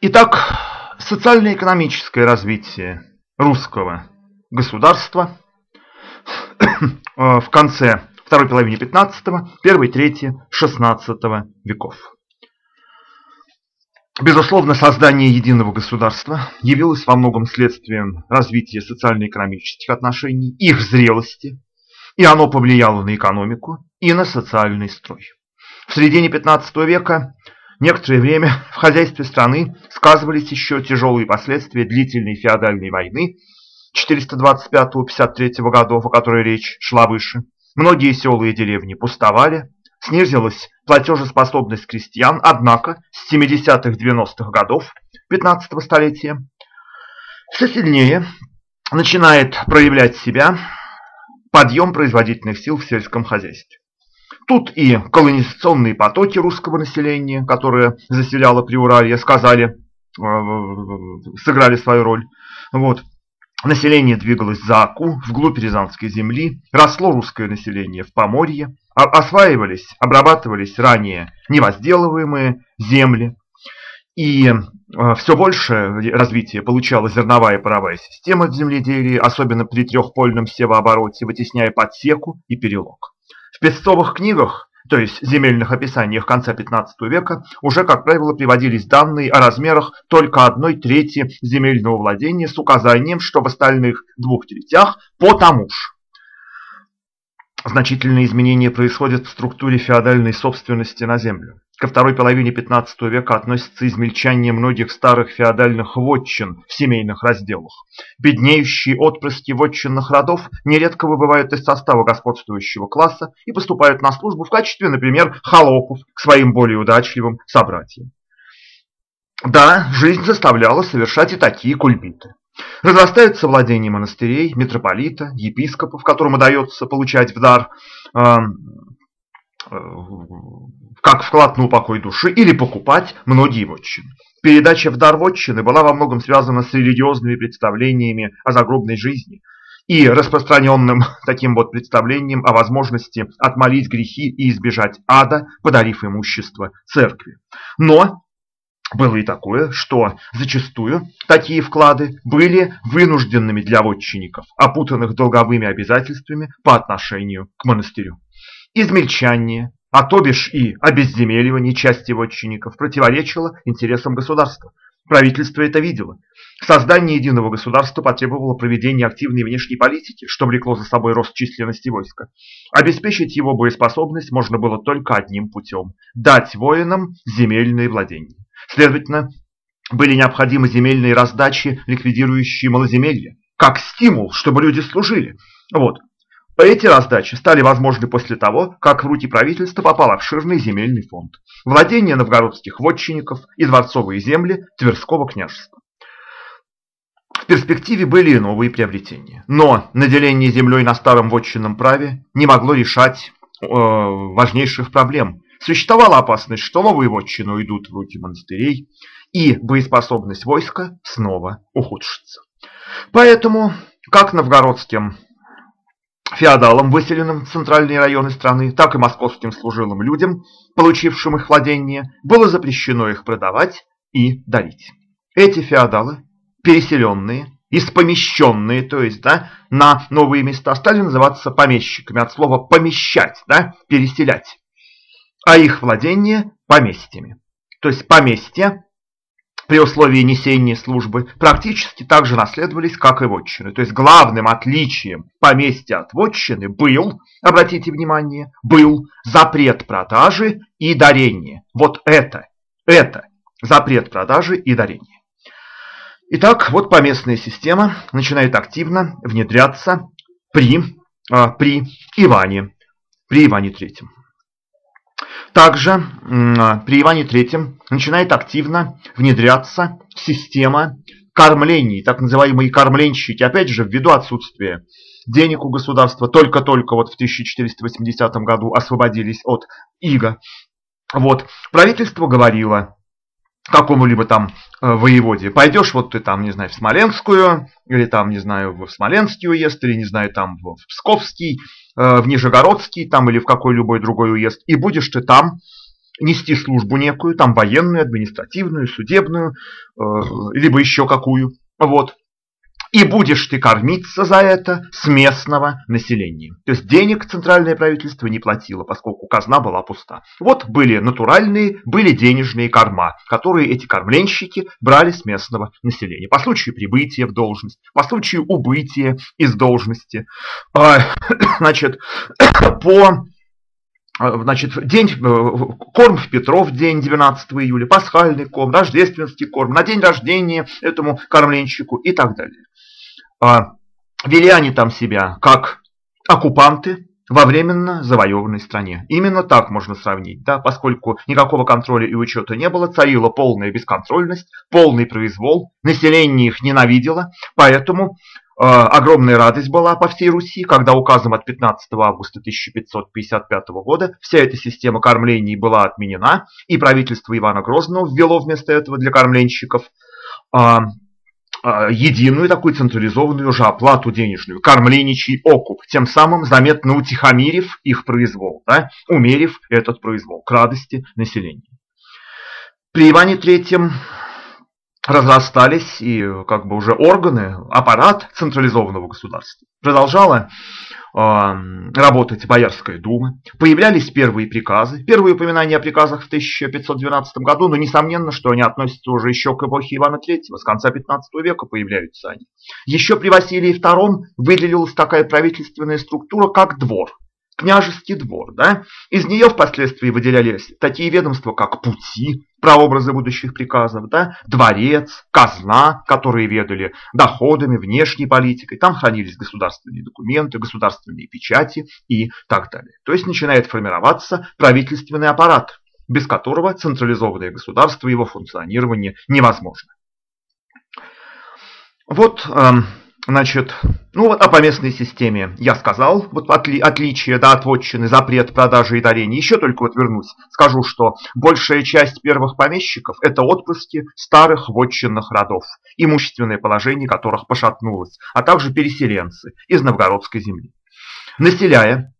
Итак, социально-экономическое развитие русского государства в конце второй половины 15-го, первой трети 16 веков. Безусловно, создание единого государства явилось во многом следствием развития социально-экономических отношений, их зрелости, и оно повлияло на экономику и на социальный строй. В середине 15 века некоторое время в хозяйстве страны сказывались еще тяжелые последствия длительной феодальной войны 425-53 годов, о которой речь шла выше. Многие села и деревни пустовали, снизилась платежеспособность крестьян, однако с 70-х-90-х годов 15 столетия все сильнее начинает проявлять себя подъем производительных сил в сельском хозяйстве. Тут и колонизационные потоки русского населения, которые заселяло Приуралье, сказали, э, сыграли свою роль. Вот. Население двигалось за Аку, вглубь Рязанской земли, росло русское население в Поморье, осваивались, обрабатывались ранее невозделываемые земли, и э, все больше развития получала зерновая паровая система в земледелии, особенно при трехпольном севообороте, вытесняя подсеку и перелог. В песцовых книгах то есть земельных описаниях конца 15 века, уже, как правило, приводились данные о размерах только одной трети земельного владения с указанием, что в остальных двух третях по тому же. Значительные изменения происходят в структуре феодальной собственности на землю. Ко второй половине 15 века относится измельчание многих старых феодальных вотчин в семейных разделах. Беднеющие отпрыски вотчинных родов нередко выбывают из состава господствующего класса и поступают на службу в качестве, например, холопов к своим более удачливым собратьям. Да, жизнь заставляла совершать и такие кульбиты. Разрастаются владения монастырей, митрополита, епископов, которым удается получать в дар э, как вклад на упокой души или покупать многие вотчины. Передача в дар вотчины была во многом связана с религиозными представлениями о загробной жизни и распространенным таким вот представлением о возможности отмолить грехи и избежать ада, подарив имущество церкви. Но было и такое, что зачастую такие вклады были вынужденными для вотчинников, опутанных долговыми обязательствами по отношению к монастырю. Измельчание, а то бишь и обезземеливание части вотчинников противоречило интересам государства. Правительство это видело. Создание единого государства потребовало проведения активной внешней политики, что влекло за собой рост численности войска. Обеспечить его боеспособность можно было только одним путем – дать воинам земельные владения. Следовательно, были необходимы земельные раздачи, ликвидирующие малоземелье, как стимул, чтобы люди служили. Вот. Эти раздачи стали возможны после того, как в руки правительства попал обширный земельный фонд. Владения новгородских вотчинников и дворцовые земли Тверского княжества. В перспективе были и новые приобретения. Но наделение землей на старом вотчинном праве не могло решать э, важнейших проблем. Существовала опасность, что новые вотчины уйдут в руки монастырей, и боеспособность войска снова ухудшится. Поэтому, как новгородским феодалам, выселенным в центральные районы страны, так и московским служилым людям, получившим их владение, было запрещено их продавать и дарить. Эти феодалы, переселенные, испомещенные, то есть да, на новые места, стали называться помещиками, от слова «помещать», да, «переселять», а их владение – поместьями. То есть поместья при условии несения службы практически так же наследовались, как и вотчины. То есть главным отличием поместья от вотчины был, обратите внимание, был запрет продажи и дарения. Вот это, это запрет продажи и дарения. Итак, вот поместная система начинает активно внедряться при, а, при Иване, при Иване Третьем. Также при Иване III начинает активно внедряться система кормлений, так называемые кормленщики, опять же, ввиду отсутствия денег у государства, только-только вот в 1480 году освободились от иго. Вот, правительство говорило какому-либо там э, воеводе, пойдешь вот ты там, не знаю, в Смоленскую, или там, не знаю, в Смоленский уезд, или, не знаю, там в Псковский, Э, в Нижегородский там или в какой любой другой уезд, и будешь ты там нести службу некую, там военную, административную, судебную, э, либо еще какую. Вот. И будешь ты кормиться за это с местного населения. То есть денег центральное правительство не платило, поскольку казна была пуста. Вот были натуральные, были денежные корма, которые эти кормленщики брали с местного населения. По случаю прибытия в должность, по случаю убытия из должности. А, значит, по а, Значит, день, э, корм в Петров день 12 июля, пасхальный корм, рождественский корм, на день рождения этому кормленщику и так далее. А, вели они там себя как оккупанты во временно завоеванной стране. Именно так можно сравнить, да, поскольку никакого контроля и учета не было, царила полная бесконтрольность, полный произвол, население их ненавидело, поэтому э, огромная радость была по всей Руси, когда указом от 15 августа 1555 года вся эта система кормлений была отменена, и правительство Ивана Грозного ввело вместо этого для кормленщиков э, единую такую централизованную уже оплату денежную, кормленичий окуп, тем самым заметно утихомирив их произвол, да, умерив этот произвол к радости населения. При Иване III разрастались и как бы уже органы, аппарат централизованного государства. Продолжала работать Боярская дума, появлялись первые приказы. Первые упоминания о приказах в 1512 году, но несомненно, что они относятся уже еще к эпохе Ивана III, с конца 15 века появляются они. Еще при Василии II выделилась такая правительственная структура, как двор княжеский двор. Да? Из нее впоследствии выделялись такие ведомства, как пути, прообразы будущих приказов, да? дворец, казна, которые ведали доходами, внешней политикой. Там хранились государственные документы, государственные печати и так далее. То есть начинает формироваться правительственный аппарат, без которого централизованное государство и его функционирование невозможно. Вот эм, Значит, ну вот о поместной системе я сказал, вот отли, отличие да, от вотчины, запрет продажи и дарения. Еще только вот вернусь, скажу, что большая часть первых помещиков это отпрыски старых вотчинных родов, имущественное положение которых пошатнулось, а также переселенцы из новгородской земли. Населяя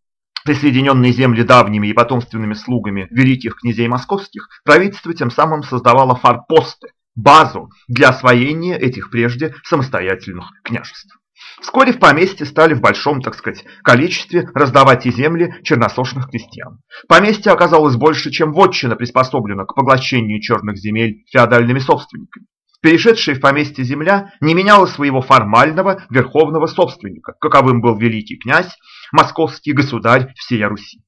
присоединенные земли давними и потомственными слугами великих князей московских, правительство тем самым создавало форпосты, базу для освоения этих прежде самостоятельных княжеств. Вскоре в поместье стали в большом, так сказать, количестве раздавать и земли черносошных крестьян. Поместье оказалось больше, чем вотчина приспособлено к поглощению черных земель феодальными собственниками. Перешедшая в поместье земля не меняла своего формального верховного собственника, каковым был великий князь, московский государь всей Руси.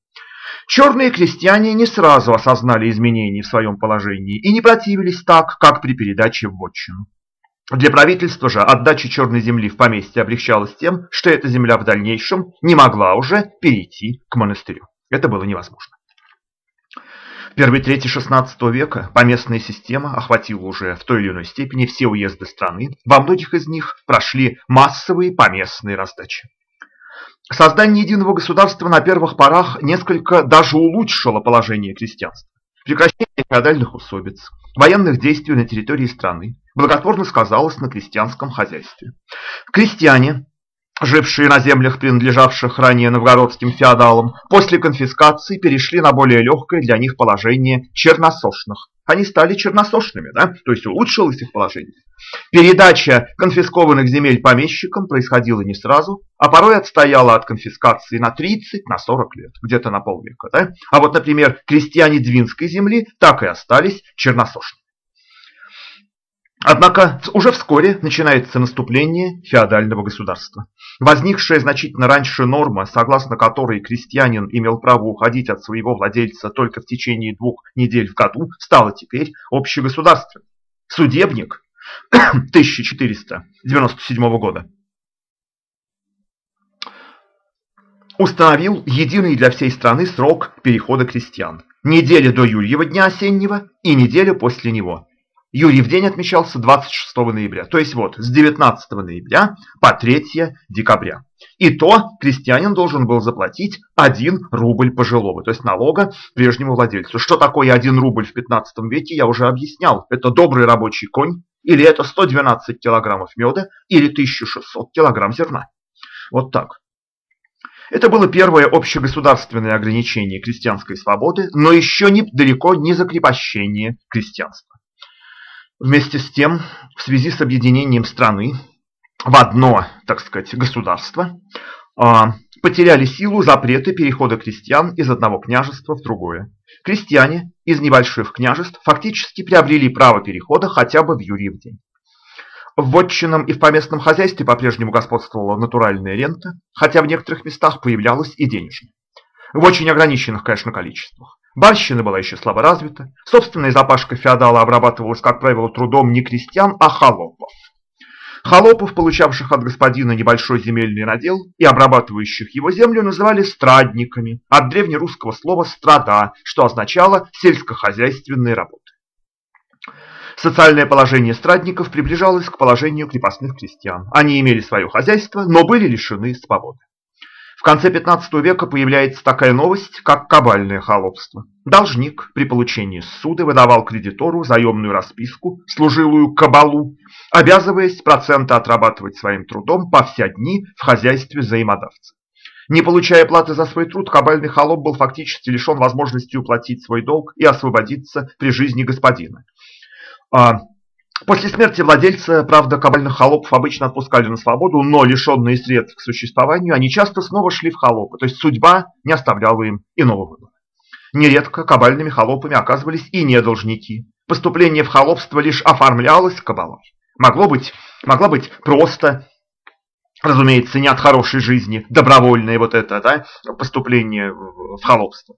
Черные крестьяне не сразу осознали изменения в своем положении и не противились так, как при передаче в вотчину. Для правительства же отдача черной земли в поместье облегчалась тем, что эта земля в дальнейшем не могла уже перейти к монастырю. Это было невозможно. В первой трети XVI века поместная система охватила уже в той или иной степени все уезды страны. Во многих из них прошли массовые поместные раздачи. Создание единого государства на первых порах несколько даже улучшило положение крестьянства. Прекращение феодальных усобиц, военных действий на территории страны благотворно сказалось на крестьянском хозяйстве. Крестьяне, жившие на землях, принадлежавших ранее новгородским феодалам, после конфискации перешли на более легкое для них положение черносошных. Они стали черносошными, да? то есть улучшилось их положение. Передача конфискованных земель помещикам происходила не сразу, а порой отстояла от конфискации на 30, на 40 лет, где-то на полвека. Да? А вот, например, крестьяне Двинской земли так и остались черносошными. Однако уже вскоре начинается наступление феодального государства. Возникшая значительно раньше норма, согласно которой крестьянин имел право уходить от своего владельца только в течение двух недель в году, стала теперь общегосударственной. Судебник 1497 года установил единый для всей страны срок перехода крестьян. Неделя до Юрьева дня осеннего и неделя после него. Юрьев день отмечался 26 ноября, то есть вот с 19 ноября по 3 декабря. И то крестьянин должен был заплатить 1 рубль пожилого, то есть налога прежнему владельцу. Что такое 1 рубль в 15 веке, я уже объяснял. Это добрый рабочий конь, или это 112 килограммов меда, или 1600 килограмм зерна. Вот так. Это было первое общегосударственное ограничение крестьянской свободы, но еще не, далеко не закрепощение крестьянства. Вместе с тем, в связи с объединением страны в одно, так сказать, государство, а, потеряли силу запреты перехода крестьян из одного княжества в другое. Крестьяне из небольших княжеств фактически приобрели право перехода хотя бы в Юрьев день. В вотчинном и в поместном хозяйстве по-прежнему господствовала натуральная рента, хотя в некоторых местах появлялась и денежная. В очень ограниченных, конечно, количествах. Барщина была еще слабо развита, собственная запашка феодала обрабатывалась, как правило, трудом не крестьян, а холопов. Холопов, получавших от господина небольшой земельный надел и обрабатывающих его землю, называли страдниками, от древнерусского слова «страда», что означало сельскохозяйственные работы. Социальное положение страдников приближалось к положению крепостных крестьян. Они имели свое хозяйство, но были лишены свободы. В конце 15 века появляется такая новость, как кабальное холопство. Должник при получении суды выдавал кредитору заемную расписку, служилую кабалу, обязываясь проценты отрабатывать своим трудом по вся дни в хозяйстве взаимодавца. Не получая платы за свой труд, кабальный холоп был фактически лишен возможности уплатить свой долг и освободиться при жизни господина. После смерти владельца, правда, кабальных холопов обычно отпускали на свободу, но лишенные средств к существованию, они часто снова шли в холопы, то есть судьба не оставляла им иного выбора. Нередко кабальными холопами оказывались и недолжники. Поступление в холопство лишь оформлялось кабалой. Могло быть, могла быть просто, разумеется, не от хорошей жизни, добровольное вот это да, поступление в холопство.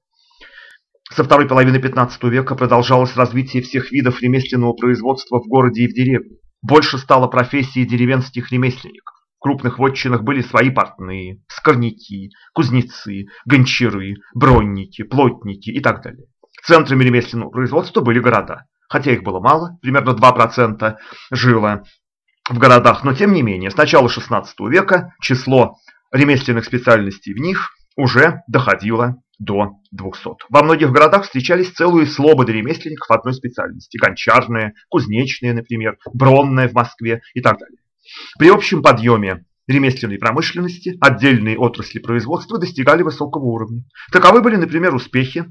Со второй половины 15 века продолжалось развитие всех видов ремесленного производства в городе и в деревне. Больше стало профессии деревенских ремесленников. В крупных вотчинах были свои портные, скорняки, кузнецы, гончары, бронники, плотники и так далее. Центрами ремесленного производства были города. Хотя их было мало, примерно 2% жило в городах, но тем не менее, с начала 16 века число ремесленных специальностей в них уже доходило до 200. Во многих городах встречались целые слободы ремесленников одной специальности. Гончарная, кузнечная, например, бронная в Москве и так далее. При общем подъеме ремесленной промышленности отдельные отрасли производства достигали высокого уровня. Таковы были, например, успехи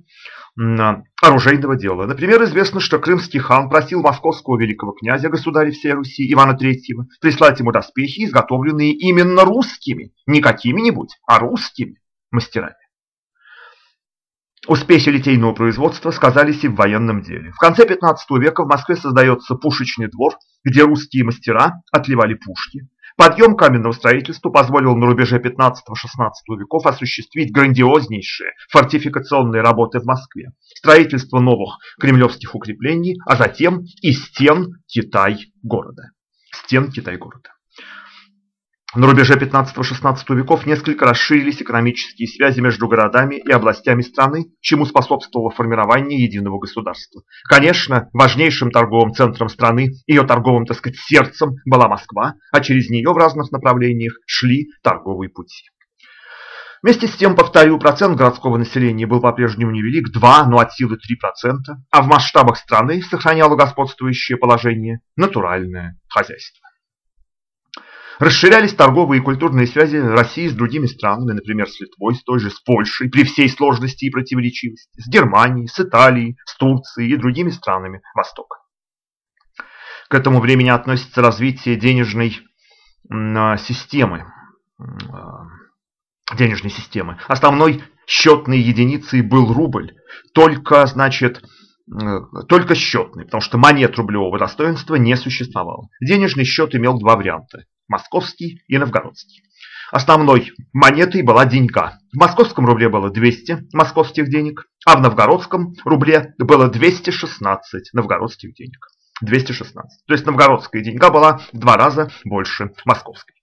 оружейного дела. Например, известно, что крымский хан просил московского великого князя, государя всей Руси, Ивана III, прислать ему доспехи, изготовленные именно русскими, не какими-нибудь, а русскими мастерами. Успехи литейного производства сказались и в военном деле. В конце 15 века в Москве создается пушечный двор, где русские мастера отливали пушки. Подъем каменного строительства позволил на рубеже 15-16 веков осуществить грандиознейшие фортификационные работы в Москве. Строительство новых кремлевских укреплений, а затем и стен Китай-города. Стен Китай-города. На рубеже 15-16 веков несколько расширились экономические связи между городами и областями страны, чему способствовало формирование единого государства. Конечно, важнейшим торговым центром страны, ее торговым, так сказать, сердцем была Москва, а через нее в разных направлениях шли торговые пути. Вместе с тем, повторю, процент городского населения был по-прежнему невелик, 2, но от силы 3%, а в масштабах страны сохраняло господствующее положение натуральное хозяйство. Расширялись торговые и культурные связи России с другими странами, например, с Литвой, с той же, с Польшей, при всей сложности и противоречивости, с Германией, с Италией, с Турцией и другими странами Востока. К этому времени относится развитие денежной а, системы. А, денежной системы. Основной счетной единицей был рубль. Только, значит, только счетный, потому что монет рублевого достоинства не существовало. Денежный счет имел два варианта московский и новгородский. Основной монетой была деньга. В московском рубле было 200 московских денег, а в новгородском рубле было 216 новгородских денег. 216. То есть новгородская деньга была в два раза больше московской.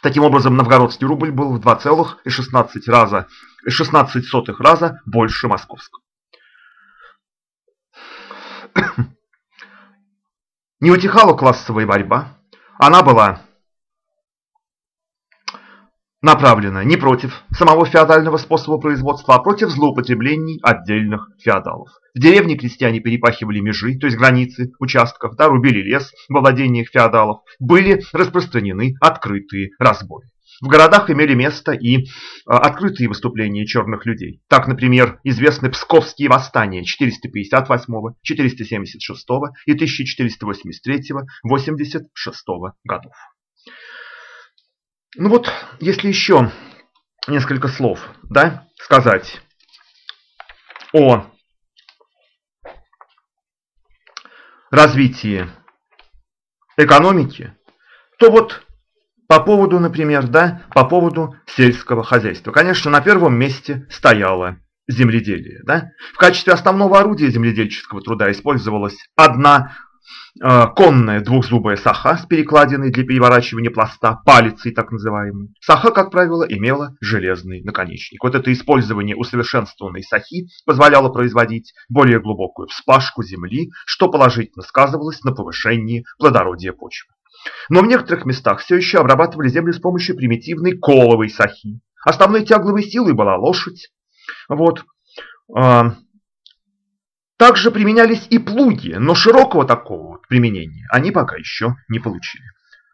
Таким образом, новгородский рубль был в 2,16 раза, 16 сотых раза больше московского. Не утихала классовая борьба. Она была направлена не против самого феодального способа производства, а против злоупотреблений отдельных феодалов. В деревне крестьяне перепахивали межи, то есть границы участков, да, рубили лес во владениях феодалов, были распространены открытые разбои. В городах имели место и открытые выступления черных людей. Так, например, известны Псковские восстания 458, 476 и 1483-86 годов. Ну вот, если еще несколько слов да, сказать о развитии экономики, то вот по поводу, например, да, по поводу сельского хозяйства. Конечно, на первом месте стояло земледелие. Да? В качестве основного орудия земледельческого труда использовалась одна э, конная двухзубая саха с перекладиной для переворачивания пласта, палицей так называемой. Саха, как правило, имела железный наконечник. Вот это использование усовершенствованной сахи позволяло производить более глубокую вспашку земли, что положительно сказывалось на повышении плодородия почвы. Но в некоторых местах все еще обрабатывали землю с помощью примитивной коловой сахи. Основной тягловой силой была лошадь. Вот. А, также применялись и плуги, но широкого такого применения они пока еще не получили.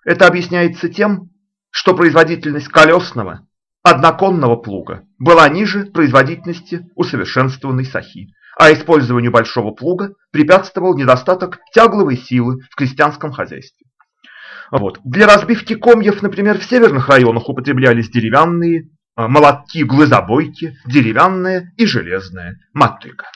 Это объясняется тем, что производительность колесного одноконного плуга была ниже производительности усовершенствованной сахи, а использованию большого плуга препятствовал недостаток тягловой силы в крестьянском хозяйстве. Вот. Для разбивки комьев, например, в северных районах употреблялись деревянные а, молотки-глазобойки, деревянная и железная мотыга.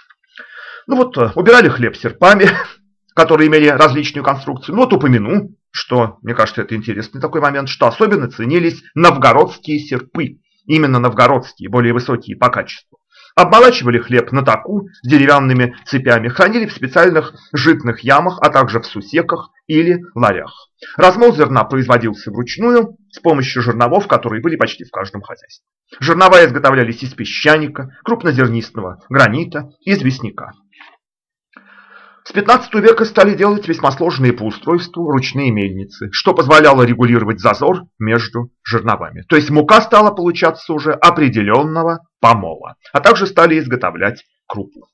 Ну вот, а, убирали хлеб серпами, которые имели различную конструкцию. Ну вот упомяну, что, мне кажется, это интересный такой момент, что особенно ценились новгородские серпы. Именно новгородские, более высокие по качеству. Обмолачивали хлеб на таку с деревянными цепями, хранили в специальных житных ямах, а также в сусеках или ларях. Размол зерна производился вручную с помощью жерновов, которые были почти в каждом хозяйстве. Жернова изготовлялись из песчаника, крупнозернистого гранита известняка. С 15 века стали делать весьма сложные по устройству ручные мельницы, что позволяло регулировать зазор между жерновами. То есть мука стала получаться уже определенного помола, а также стали изготовлять крупу.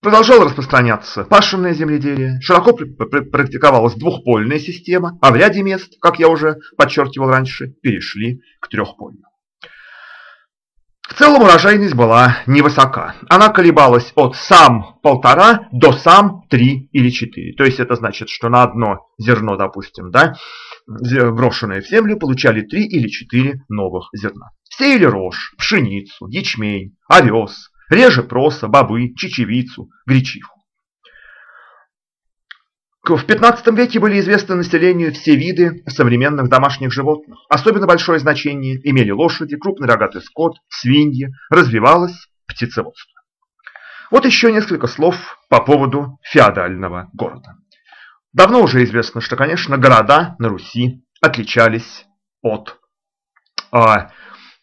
Продолжало распространяться пашенное земледелие, широко практиковалась двухпольная система, а в ряде мест, как я уже подчеркивал раньше, перешли к трехпольному. В целом урожайность была невысока. Она колебалась от сам полтора до сам три или четыре. То есть это значит, что на одно зерно, допустим, да, брошенное в землю, получали три или четыре новых зерна. Сеяли рожь, пшеницу, ячмень, овес, реже проса, бобы, чечевицу, гречиху. В 15 веке были известны населению все виды современных домашних животных. Особенно большое значение имели лошади, крупный рогатый скот, свиньи, развивалось птицеводство. Вот еще несколько слов по поводу феодального города. Давно уже известно, что, конечно, города на Руси отличались от а,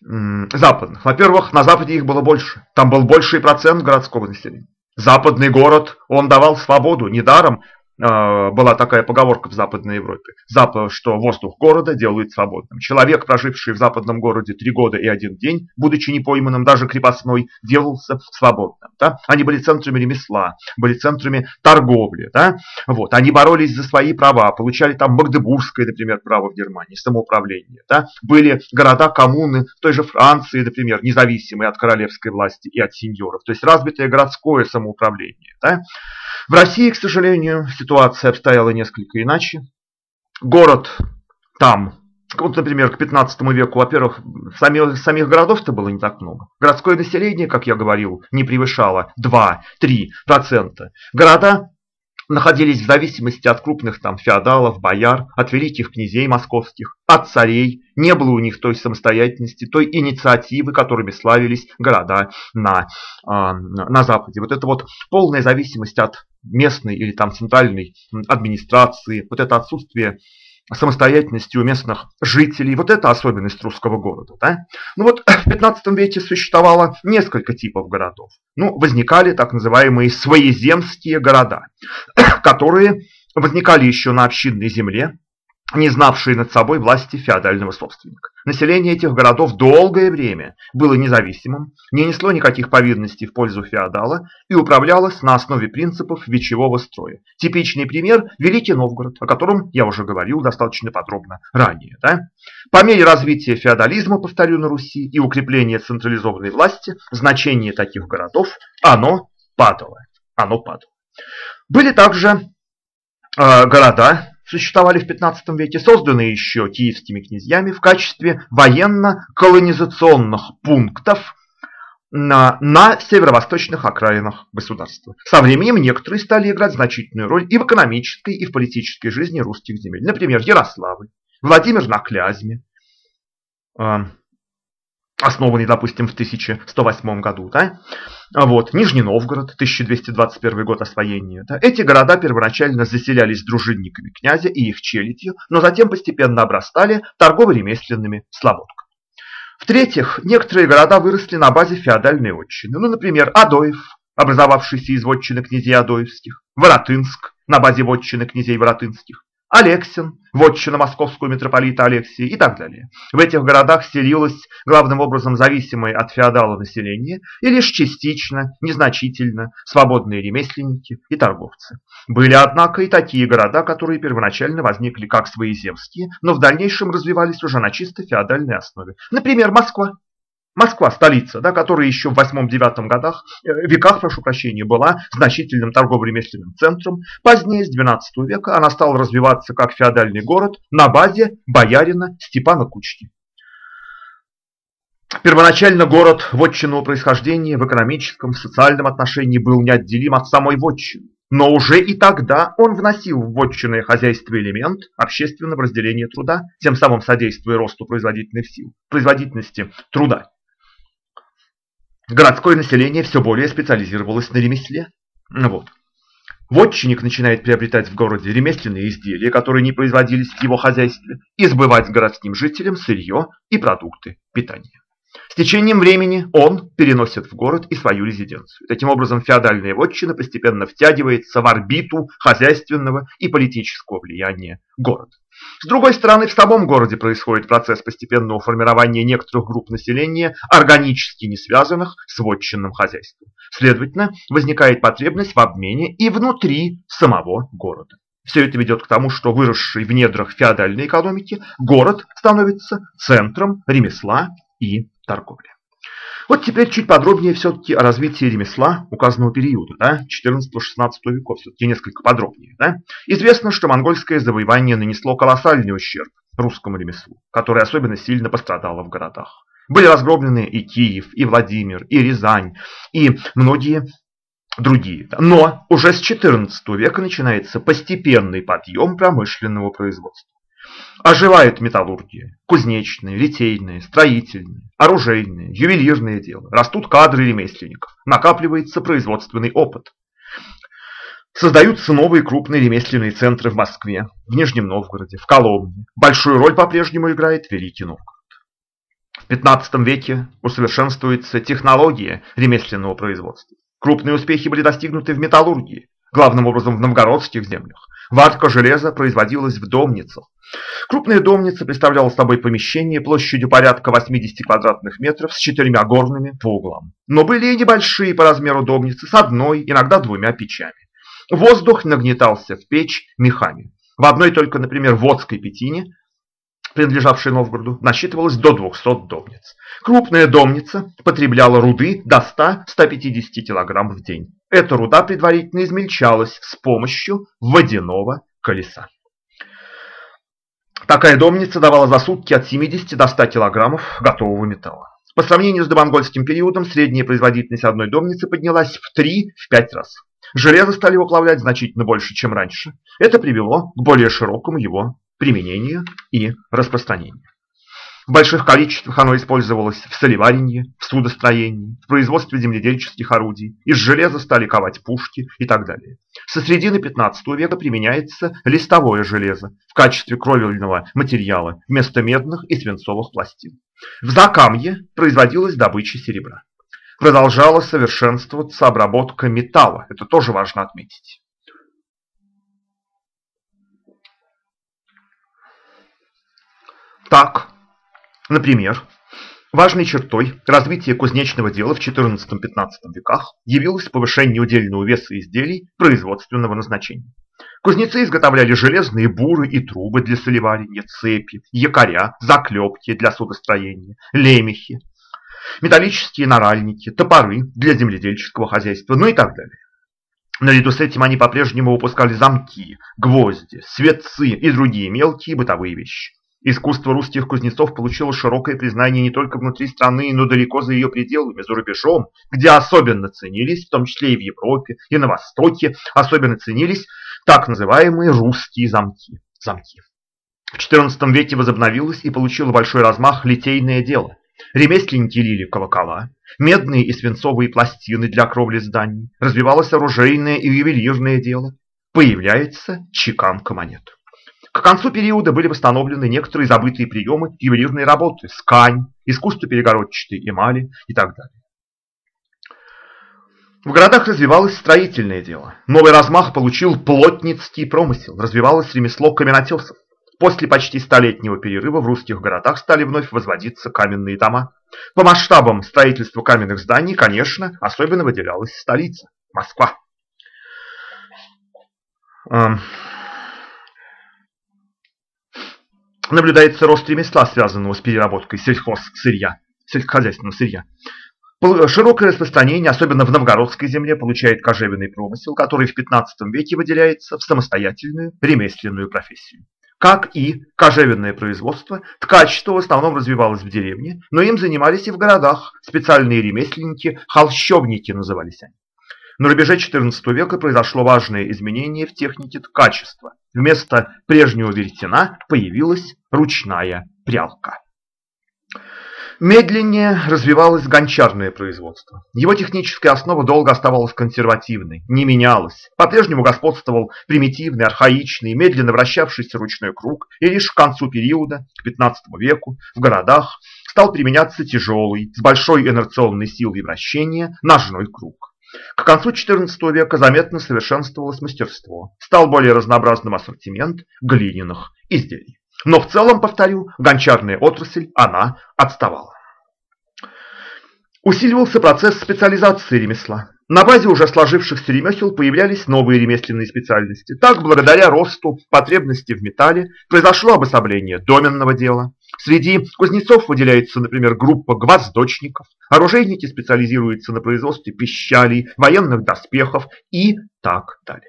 западных. Во-первых, на Западе их было больше. Там был больший процент городского населения. Западный город, он давал свободу. Недаром была такая поговорка в Западной Европе, что воздух города делает свободным. Человек, проживший в западном городе три года и один день, будучи не пойманным, даже крепостной, делался свободным. Да? Они были центрами ремесла, были центрами торговли. Да? Вот. Они боролись за свои права, получали там Магдебургское, например, право в Германии, самоуправление. Да? Были города, коммуны в той же Франции, например, независимые от королевской власти и от сеньоров. То есть развитое городское самоуправление. Да? В России, к сожалению, ситуация обстояла несколько иначе. Город там, вот, например, к 15 веку, во-первых, самих, самих городов-то было не так много. Городское население, как я говорил, не превышало 2-3%. Города находились в зависимости от крупных там феодалов, бояр, от великих князей московских, от царей. Не было у них той самостоятельности, той инициативы, которыми славились города на, э, на Западе. Вот это вот полная зависимость от местной или там центральной администрации, вот это отсутствие самостоятельности у местных жителей. Вот это особенность русского города. Да? Ну вот в 15 веке существовало несколько типов городов. Ну, возникали так называемые своеземские города, которые возникали еще на общинной земле, не знавшие над собой власти феодального собственника. Население этих городов долгое время было независимым, не несло никаких повинностей в пользу феодала и управлялось на основе принципов вечевого строя. Типичный пример – Великий Новгород, о котором я уже говорил достаточно подробно ранее. Да? По мере развития феодализма, повторю, на Руси и укрепления централизованной власти, значение таких городов, оно падало. Оно падало. Были также э, города, существовали в 15 веке, созданные еще киевскими князьями в качестве военно-колонизационных пунктов на, на северо-восточных окраинах государства. Со временем некоторые стали играть значительную роль и в экономической, и в политической жизни русских земель. Например, Ярославль, Владимир на Клязьме, а, основанный, допустим, в 1108 году, да? А вот, Нижний Новгород, 1221 год освоения. Да? Эти города первоначально заселялись дружинниками князя и их челядью, но затем постепенно обрастали торгово-ремесленными слободками. В-третьих, некоторые города выросли на базе феодальной отчины. Ну, например, Адоев, образовавшийся из вотчины князей Адоевских, Воротынск, на базе вотчины князей Воротынских, Алексин, вотчина московского митрополита Алексия и так далее. В этих городах селилось главным образом зависимое от феодала население и лишь частично, незначительно свободные ремесленники и торговцы. Были, однако, и такие города, которые первоначально возникли как своеземские, но в дальнейшем развивались уже на чисто феодальной основе. Например, Москва. Москва, столица, да, которая еще в 8-9 годах, э, веках, прошу прощения, была значительным торгово-ремесленным центром. Позднее, с 12 века, она стала развиваться как феодальный город на базе боярина Степана Кучки. Первоначально город вотчинного происхождения в экономическом, социальном отношении был неотделим от самой вотчины. Но уже и тогда он вносил в вотчинное хозяйство элемент общественного разделения труда, тем самым содействуя росту производительных сил, производительности труда. Городское население все более специализировалось на ремесле. Вот. Вотчинник начинает приобретать в городе ремесленные изделия, которые не производились в его хозяйстве, и сбывать городским жителям сырье и продукты питания. С течением времени он переносит в город и свою резиденцию. Таким образом, феодальная вотчина постепенно втягивается в орбиту хозяйственного и политического влияния города. С другой стороны, в самом городе происходит процесс постепенного формирования некоторых групп населения, органически не связанных с вотчинным хозяйством. Следовательно, возникает потребность в обмене и внутри самого города. Все это ведет к тому, что выросший в недрах феодальной экономики город становится центром ремесла и торговли. Вот теперь чуть подробнее все-таки о развитии ремесла указанного периода, да, 14-16 веков, все-таки несколько подробнее. Да. Известно, что монгольское завоевание нанесло колоссальный ущерб русскому ремеслу, которое особенно сильно пострадало в городах. Были разгромлены и Киев, и Владимир, и Рязань, и многие другие. Но уже с XIV века начинается постепенный подъем промышленного производства. Оживает металлургия, кузнечные, литейные, строительные, оружейные, ювелирные дела. Растут кадры ремесленников, накапливается производственный опыт. Создаются новые крупные ремесленные центры в Москве, в Нижнем Новгороде, в Коломне. Большую роль по-прежнему играет Великий Новгород. В 15 веке усовершенствуется технология ремесленного производства. Крупные успехи были достигнуты в металлургии, главным образом в новгородских землях. Ватка железа производилась в домницах. Крупная домница представляла собой помещение площадью порядка 80 квадратных метров с четырьмя горными по углам. Но были и небольшие по размеру домницы с одной, иногда двумя печами. Воздух нагнетался в печь мехами. В одной только, например, водской пятине, принадлежавшей Новгороду, насчитывалось до 200 домниц. Крупная домница потребляла руды до 100-150 кг в день. Эта руда предварительно измельчалась с помощью водяного колеса. Такая домница давала за сутки от 70 до 100 килограммов готового металла. По сравнению с домонгольским периодом, средняя производительность одной домницы поднялась в 3-5 раз. Железо стали выплавлять значительно больше, чем раньше. Это привело к более широкому его применению и распространению. В больших количествах оно использовалось в солеварении, в судостроении, в производстве земледельческих орудий, из железа стали ковать пушки и так далее. Со средины 15 века применяется листовое железо в качестве кровельного материала вместо медных и свинцовых пластин. В Закамье производилась добыча серебра. Продолжала совершенствоваться обработка металла, это тоже важно отметить. Так, например, важной чертой развития кузнечного дела в XIV-XV веках явилось повышение удельного веса изделий производственного назначения. Кузнецы изготовляли железные буры и трубы для солеварения, цепи, якоря, заклепки для судостроения, лемехи, металлические наральники, топоры для земледельческого хозяйства, ну и так далее. Наряду с этим они по-прежнему выпускали замки, гвозди, светцы и другие мелкие бытовые вещи. Искусство русских кузнецов получило широкое признание не только внутри страны, но далеко за ее пределами, за рубежом, где особенно ценились, в том числе и в Европе, и на Востоке, особенно ценились так называемые русские замки. замки. В XIV веке возобновилось и получило большой размах литейное дело. Ремесленники лили колокола, медные и свинцовые пластины для кровли зданий, развивалось оружейное и ювелирное дело, появляется чеканка монет. К концу периода были восстановлены некоторые забытые приемы ювелирной работы, скань, искусство перегородчатой эмали и так далее. В городах развивалось строительное дело. Новый размах получил плотницкий промысел, развивалось ремесло каменотесов. После почти столетнего перерыва в русских городах стали вновь возводиться каменные дома. По масштабам строительства каменных зданий, конечно, особенно выделялась столица – Москва. Наблюдается рост ремесла, связанного с переработкой сельхозсырья, сельскохозяйственного сырья. Широкое распространение, особенно в новгородской земле, получает кожевенный промысел, который в 15 веке выделяется в самостоятельную ремесленную профессию. Как и кожевенное производство, ткачество в основном развивалось в деревне, но им занимались и в городах. Специальные ремесленники, холщовники назывались они. На рубеже XIV века произошло важное изменение в технике ткачества. Вместо прежнего веретена появилась ручная прялка. Медленнее развивалось гончарное производство. Его техническая основа долго оставалась консервативной, не менялась. По-прежнему господствовал примитивный, архаичный, медленно вращавшийся ручной круг, и лишь к концу периода, к XV веку, в городах стал применяться тяжелый, с большой инерционной силой вращения, ножной круг. К концу XIV века заметно совершенствовалось мастерство, стал более разнообразным ассортимент глиняных изделий. Но в целом, повторю, гончарная отрасль, она отставала. Усиливался процесс специализации ремесла. На базе уже сложившихся ремесел появлялись новые ремесленные специальности. Так, благодаря росту потребности в металле, произошло обособление доменного дела. Среди кузнецов выделяется, например, группа гвоздочников, оружейники специализируются на производстве пищалей, военных доспехов и так далее.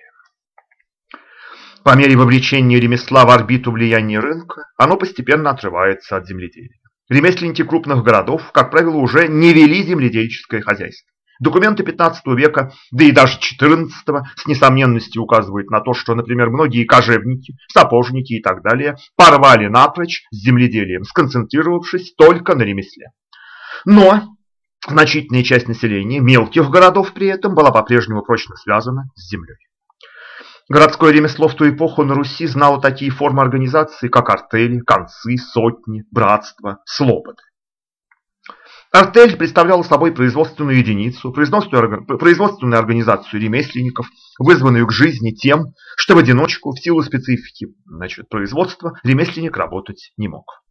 По мере вовлечения ремесла в орбиту влияния рынка, оно постепенно отрывается от земледелия. Ремесленники крупных городов, как правило, уже не вели земледельческое хозяйство. Документы 15 века, да и даже 14 с несомненностью указывают на то, что, например, многие кожевники, сапожники и так далее порвали напрочь с земледелием, сконцентрировавшись только на ремесле. Но значительная часть населения мелких городов при этом была по-прежнему прочно связана с землей. Городское ремесло в ту эпоху на Руси знало такие формы организации, как артели, концы, сотни, братства, слободы. Артель представляла собой производственную единицу, производственную организацию ремесленников, вызванную к жизни тем, что в одиночку, в силу специфики значит, производства, ремесленник работать не мог.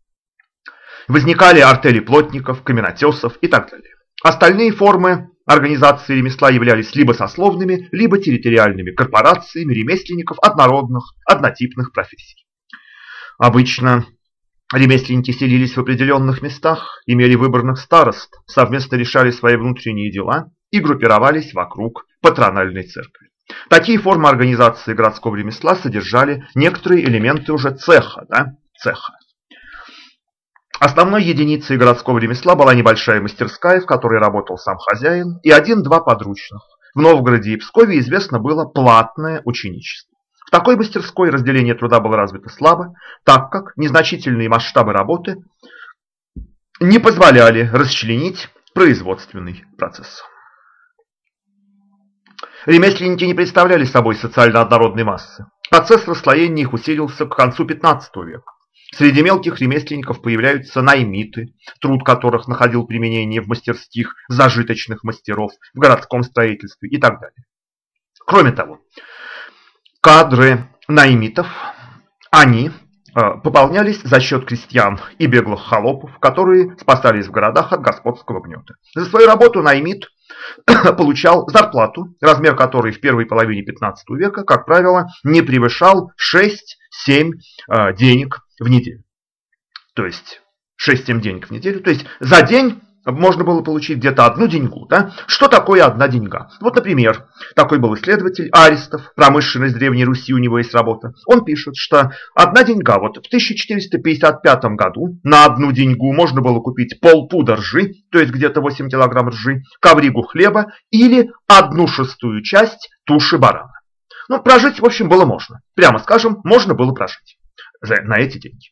Возникали артели плотников, каменотесов и так далее. Остальные формы Организации ремесла являлись либо сословными, либо территориальными корпорациями ремесленников однородных, однотипных профессий. Обычно ремесленники селились в определенных местах, имели выборных старост, совместно решали свои внутренние дела и группировались вокруг патрональной церкви. Такие формы организации городского ремесла содержали некоторые элементы уже цеха, да, цеха. Основной единицей городского ремесла была небольшая мастерская, в которой работал сам хозяин, и один-два подручных. В Новгороде и Пскове известно было платное ученичество. В такой мастерской разделение труда было развито слабо, так как незначительные масштабы работы не позволяли расчленить производственный процесс. Ремесленники не представляли собой социально однородной массы. Процесс расслоения их усилился к концу 15 века. Среди мелких ремесленников появляются наймиты, труд которых находил применение в мастерских зажиточных мастеров, в городском строительстве и так далее. Кроме того, кадры наймитов, они пополнялись за счет крестьян и беглых холопов, которые спасались в городах от господского гнета. За свою работу Наймит получал зарплату, размер которой в первой половине 15 века, как правило, не превышал 6-7 денег в неделю. То есть 6-7 денег в неделю. То есть за день можно было получить где-то одну деньгу. Да? Что такое одна деньга? Вот, например, такой был исследователь Аристов, промышленность Древней Руси, у него есть работа. Он пишет, что одна деньга, вот в 1455 году на одну деньгу можно было купить полпуда ржи, то есть где-то 8 килограмм ржи, ковригу хлеба или одну шестую часть туши барана. Ну, прожить, в общем, было можно. Прямо скажем, можно было прожить на эти деньги.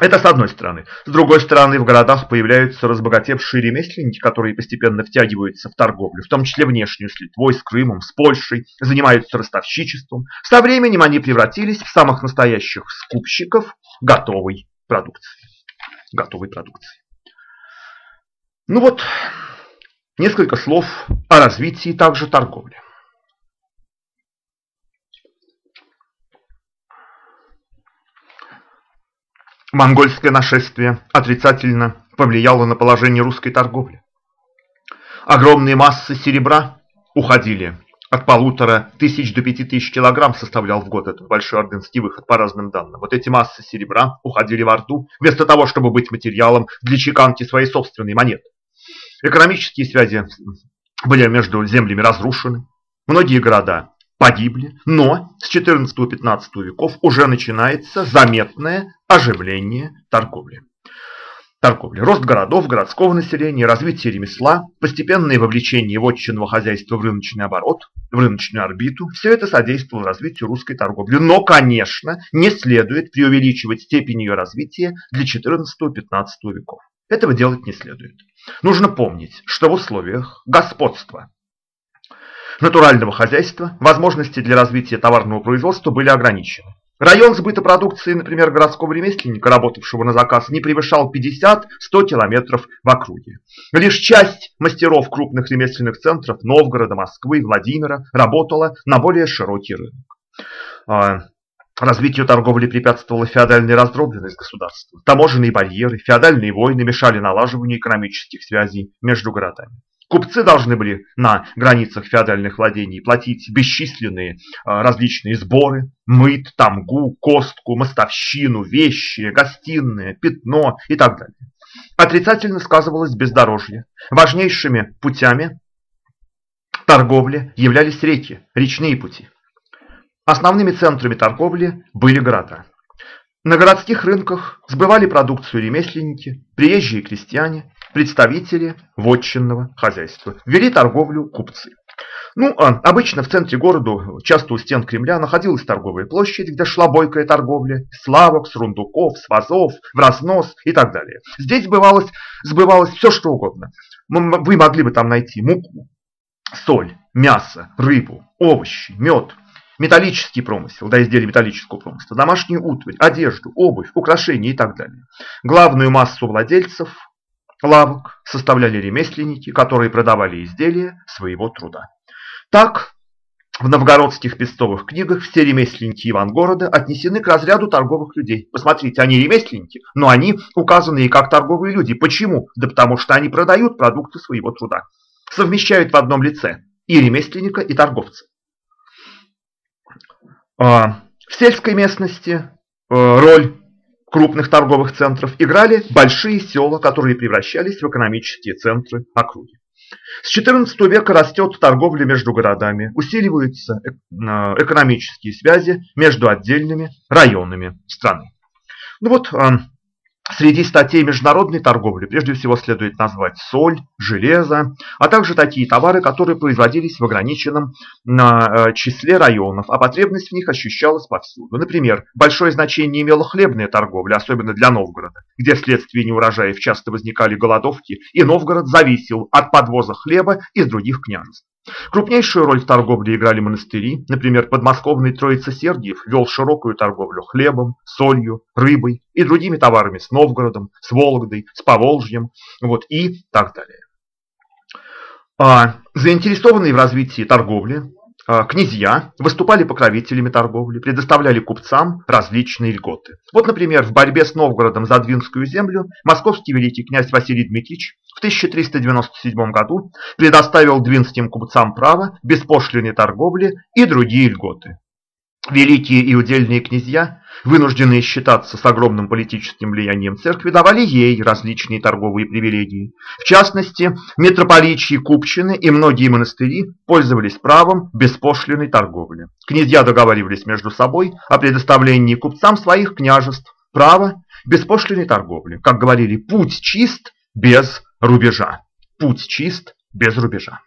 Это с одной стороны. С другой стороны, в городах появляются разбогатевшие ремесленники, которые постепенно втягиваются в торговлю, в том числе внешнюю, с Литвой, с Крымом, с Польшей, занимаются ростовщичеством. Со временем они превратились в самых настоящих скупщиков готовой продукции. Готовой продукции. Ну вот, несколько слов о развитии также торговли. Монгольское нашествие отрицательно повлияло на положение русской торговли. Огромные массы серебра уходили от полутора тысяч до пяти тысяч килограмм составлял в год этот большой ордынский выход по разным данным. Вот эти массы серебра уходили в Орду, вместо того, чтобы быть материалом для чеканки своей собственной монеты. Экономические связи были между землями разрушены. Многие города погибли, но с 14-15 веков уже начинается заметное оживление торговли. Торговли. Рост городов, городского населения, развитие ремесла, постепенное вовлечение вотчинного хозяйства в рыночный оборот, в рыночную орбиту. Все это содействовало развитию русской торговли. Но, конечно, не следует преувеличивать степень ее развития для 14-15 веков. Этого делать не следует. Нужно помнить, что в условиях господства натурального хозяйства возможности для развития товарного производства были ограничены. Район сбыта продукции, например, городского ремесленника, работавшего на заказ, не превышал 50-100 километров в округе. Лишь часть мастеров крупных ремесленных центров Новгорода, Москвы, Владимира работала на более широкий рынок. А, развитию торговли препятствовала феодальная раздробленность государства. Таможенные барьеры, феодальные войны мешали налаживанию экономических связей между городами. Купцы должны были на границах феодальных владений платить бесчисленные а, различные сборы, мыт, тамгу, костку, мостовщину, вещи, гостиные, пятно и так далее. Отрицательно сказывалось бездорожье. Важнейшими путями торговли являлись реки, речные пути. Основными центрами торговли были города. На городских рынках сбывали продукцию ремесленники, приезжие крестьяне, представители вотчинного хозяйства. Вели торговлю купцы. Ну, а обычно в центре города, часто у стен Кремля, находилась торговая площадь, где шла бойкая торговля, с лавок, с рундуков, с вазов, в разнос и так далее. Здесь сбывалось, сбывалось все, что угодно. Вы могли бы там найти муку, соль, мясо, рыбу, овощи, мед, металлический промысел, да, изделия металлического промысла, домашнюю утварь, одежду, обувь, украшения и так далее. Главную массу владельцев лавок составляли ремесленники, которые продавали изделия своего труда. Так, в новгородских пестовых книгах все ремесленники Ивангорода отнесены к разряду торговых людей. Посмотрите, они ремесленники, но они указаны и как торговые люди. Почему? Да потому что они продают продукты своего труда. Совмещают в одном лице и ремесленника, и торговца. А, в сельской местности э, роль крупных торговых центров играли большие села, которые превращались в экономические центры округи. С XIV века растет торговля между городами, усиливаются экономические связи между отдельными районами страны. Ну вот, Среди статей международной торговли прежде всего следует назвать соль, железо, а также такие товары, которые производились в ограниченном э, числе районов, а потребность в них ощущалась повсюду. Например, большое значение имела хлебная торговля, особенно для Новгорода, где вследствие неурожаев часто возникали голодовки, и Новгород зависел от подвоза хлеба из других княжеств. Крупнейшую роль в торговле играли монастыри. Например, подмосковный Троица Сергиев вел широкую торговлю хлебом, солью, рыбой и другими товарами с Новгородом, с Вологдой, с Поволжьем вот, и так далее. А, заинтересованные в развитии торговли князья выступали покровителями торговли, предоставляли купцам различные льготы. Вот, например, в борьбе с Новгородом за Двинскую землю московский великий князь Василий Дмитриевич в 1397 году предоставил двинским купцам право беспошлиной торговли и другие льготы. Великие и удельные князья, вынужденные считаться с огромным политическим влиянием церкви, давали ей различные торговые привилегии. В частности, митрополичьи Купчины и многие монастыри пользовались правом беспошлиной торговли. Князья договаривались между собой о предоставлении купцам своих княжеств права беспошлиной торговли. Как говорили, путь чист без рубежа. Путь чист без рубежа.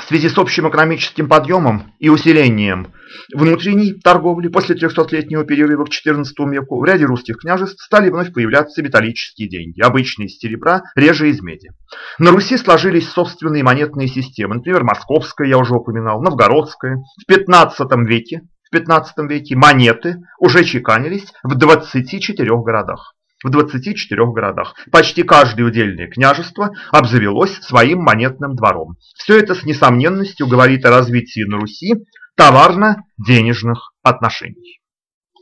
В связи с общим экономическим подъемом и усилением внутренней торговли после 300-летнего перерыва к XIV веку в ряде русских княжеств стали вновь появляться металлические деньги, обычные из серебра, реже из меди. На Руси сложились собственные монетные системы, например, московская, я уже упоминал, новгородская. В XV веке, в 15 веке монеты уже чеканились в 24 городах в 24 городах. Почти каждое удельное княжество обзавелось своим монетным двором. Все это с несомненностью говорит о развитии на Руси товарно-денежных отношений.